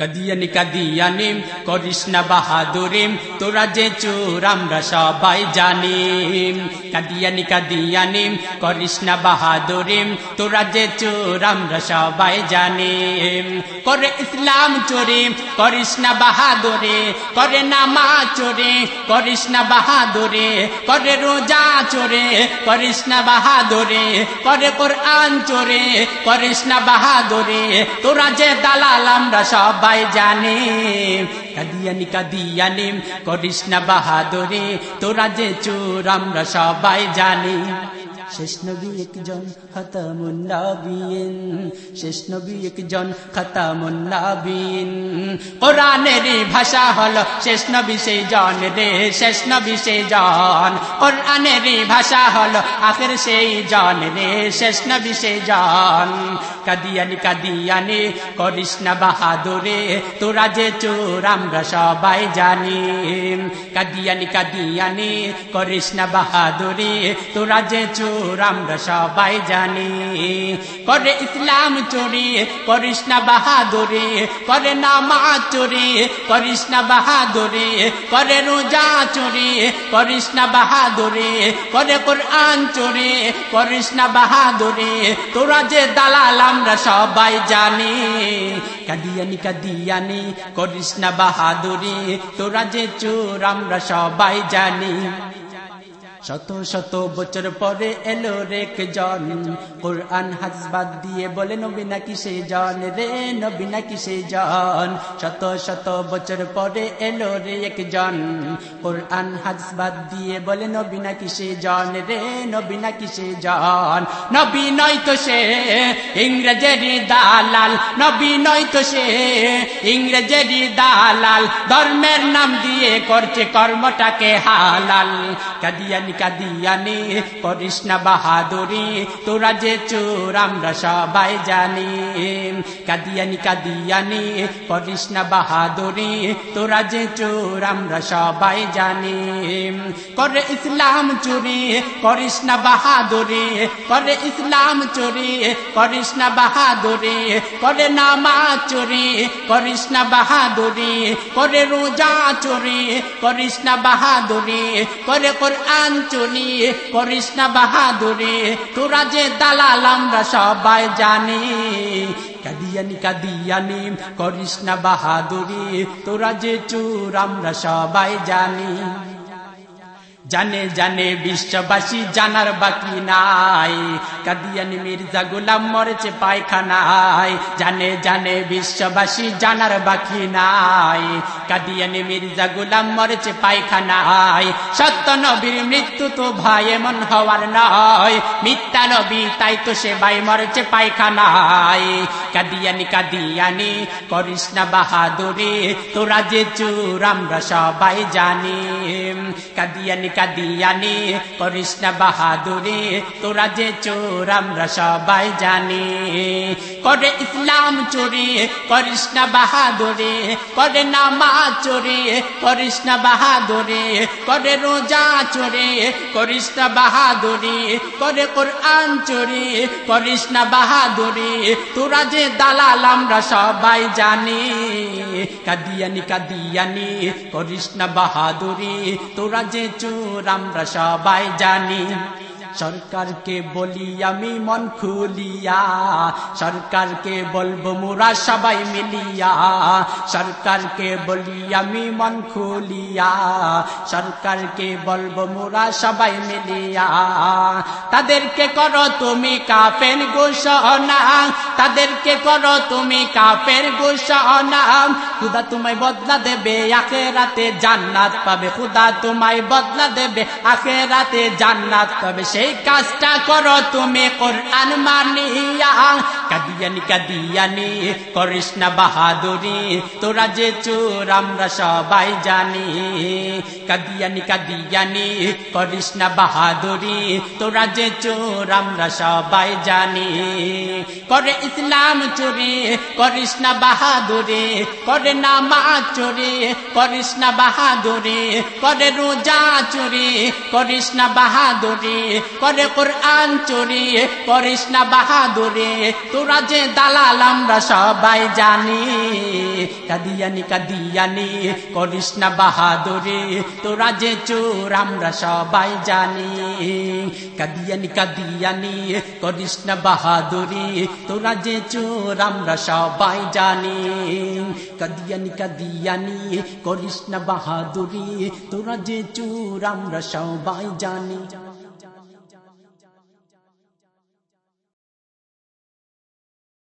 কাদিয়ানি কাদিয়ানিম করিস বাহাদুরিম, তোরা যে চোর আমরা সবাই জানিম। কাদিয়ানি কাদিয়ানিম করিস বাহাদুরিম, তোরা যে চোর আমরা সবাই জানিম। করে ইসলাম চোরি করিস বাহাদুরে, করে নামা চোরে করিস বাহাদুরে, করে রোজা চোরে করিস বাহাদুরে, করে কোরআন চোরে করিস বাহাদুরে, তোরা যে দালাল আমরা সবাই জানে। কাদিয়ানি কাদিয়ানি করিস না বাহাদুরে তোরা যে চোর আমরা সবাই জানি। শেষ নবী একজন খতামুন নবীন শেষ নবী একজন খতামুন নবীন কোরআনের ভাষা হলো শেষ নবী সেই জন রে, শেষ নবী সেই জন। কোরআনের ভাষা হলো আখের সেই জন রে, শেষ নবী সেই জন। কাদিয়ানি কাদিয়ানি করিস বাহাদুরে, তোরা যে চোর আমরা সবাই জানি। কাদিয়ানি কাদিয়ানি করিস বাহাদুরে, তোরা যে চোর আমরা সবাই জানি। করে ইসলাম চোরি, করিস না বাহাদুরে। করে নামা চোরি, করিস না বাহাদুরে। করে রোজা চোরি, করিস না বাহাদুরে। করে কোরআন চোরি, করিস না বাহাদুরে। তোরা যে দালাল, আমরা সবাই জানি। কাদিয়ানি কাদিয়ানি, করিস না বাহাদুরি। তোরা যে চোর, আমরা সবাই জানি। শত শত বছর পরে এলো রেক জন। কোরআন হাজবাদ দিয়ে বলে, নবী নাকি সে জন রে, নবী নাকি সে জন। শত শত বছর পরে এলো রে এক জন। কোরআন হাজবাদ দিয়ে বলে, নবী নাকি সে জন রে, নবী নাকি সে জন। নবী নয় তো সে ইংরেজের দালাল, নবী নয় তো সে ইংরেজেরই দালাল। ধর্মের নাম দিয়ে করছে কর্মটাকে হালাল। কাদিয়ানি কাদিয়ানি করিস না বাহাদুরি, তোরা যে চোর, আমরা সবাই জানি। কাদিয়ানি কাদিয়ানি, করিস বাহাদুরি, তোরা যে চোর, আমরা সবাই জানি। করে ইসলাম চুরি, করিস বাহাদুরি, করে ইসলাম চুরি, করিস বাহাদুরি, করে নামা চুরি, করিস বাহাদুরি, করে রোজা চুরি, করিস বাহাদুরি, করে কোরআন চুরি করিস না বাহাদুরি, তোরা যে দালাল আমরা সবাই জানি। কাদিয়ানি কাদিয়ানি, করিস না বাহাদুরি, তোরা যে চোর আমরা সবাই জানি। জানে জানে বিশ্ববাসী জানার বাকি নাই। কাদিয়ানি মির্জা গোলাম মরেছে পায়খানায়। জানে জানে বিশ্ববাসী জানার বাকি নাই। কাদিয়ানি মির্জা গোলাম মরেছে পায়খানায়। সত্য নবীর মৃত্যু তো ভাই এমন হওয়ার নয়। মিথ্যা নবী, তাই তো সে ভাই মরেছে পায়খানায়। কাদিয়ানি কাদিয়ানি, করিস না বাহাদুরি, তোরা যে চুর, আমরা সবাই জানি। কাদিয়ানি কাদিয়ানি, করিস না বাহাদুরি, তোরা যে চোর, আমরা সবাই জানি। করে ইসলাম চুরি, করিস না বাহাদুরি, করে নামা চুরি, করিস না বাহাদুরি, করে রোজা চুরি, করিস না বাহাদুরি, করে কোরআন চুরি, করিস না বাহাদুরি, তোরা যে দালাল আমরা সবাই জানি। কাদিয়ানি কাদিয়ানি, করিস না বাহাদুরি, তোরা যে চোর আমরা সবাই জানি। সরকারকে বলি আমি মন খুলিয়া, সরকারকে বলব মোরা সবাই মিলিয়া, সরকারকে বলি আমি মন খুলিয়া, সরকারকে বলব মোরা সবাই মিলিয়া। তাদেরকে করো তুমি কাপের ঘোষণা, তাদেরকে করো তুমি কাপের ঘোষণা খুদা তোমায় বদলা দেবে আখে রাতে জান্নাত পাবে। খুদা তোমায় বদলা দেবে আখে রাতে জান্নাত পাবে। সেই কাজটা করো তুমি, কোরআন মানিয়া। কাদিয়ানি কাদিয়ানি বাহাদুরি, তোরা যে চোর, আমরা সবাই জানি। কাদিয়ানি কাদিয়ানি, করিস বাহাদুরি, তোরা যে চোর, আমরা সবাই জানি। করে ইসলাম চুরি, করিস বাহাদুরি, করে নামা চুরি না বাহাদুরি, করে রোজা চুরি, করিস বাহাদুরি, করে কোরআন চুরি, করিস বাহাদুরি, তোরা যে দালাল আমরা সবাই জানি। কাদিয়ানি কাদিয়ানি, করিস না বাহাদুরি, তোরা যে চোর আমরা সবাই জানি। কাদিয়ানি কাদিয়ানি, করিস না বাহাদুরি, তোরা যে চোর আমরা সবাই জানি। কাদিয়ানি কাদিয়ানি, করিস না বাহাদুরি, তোরা যে চোর আমরা সবাই জানি।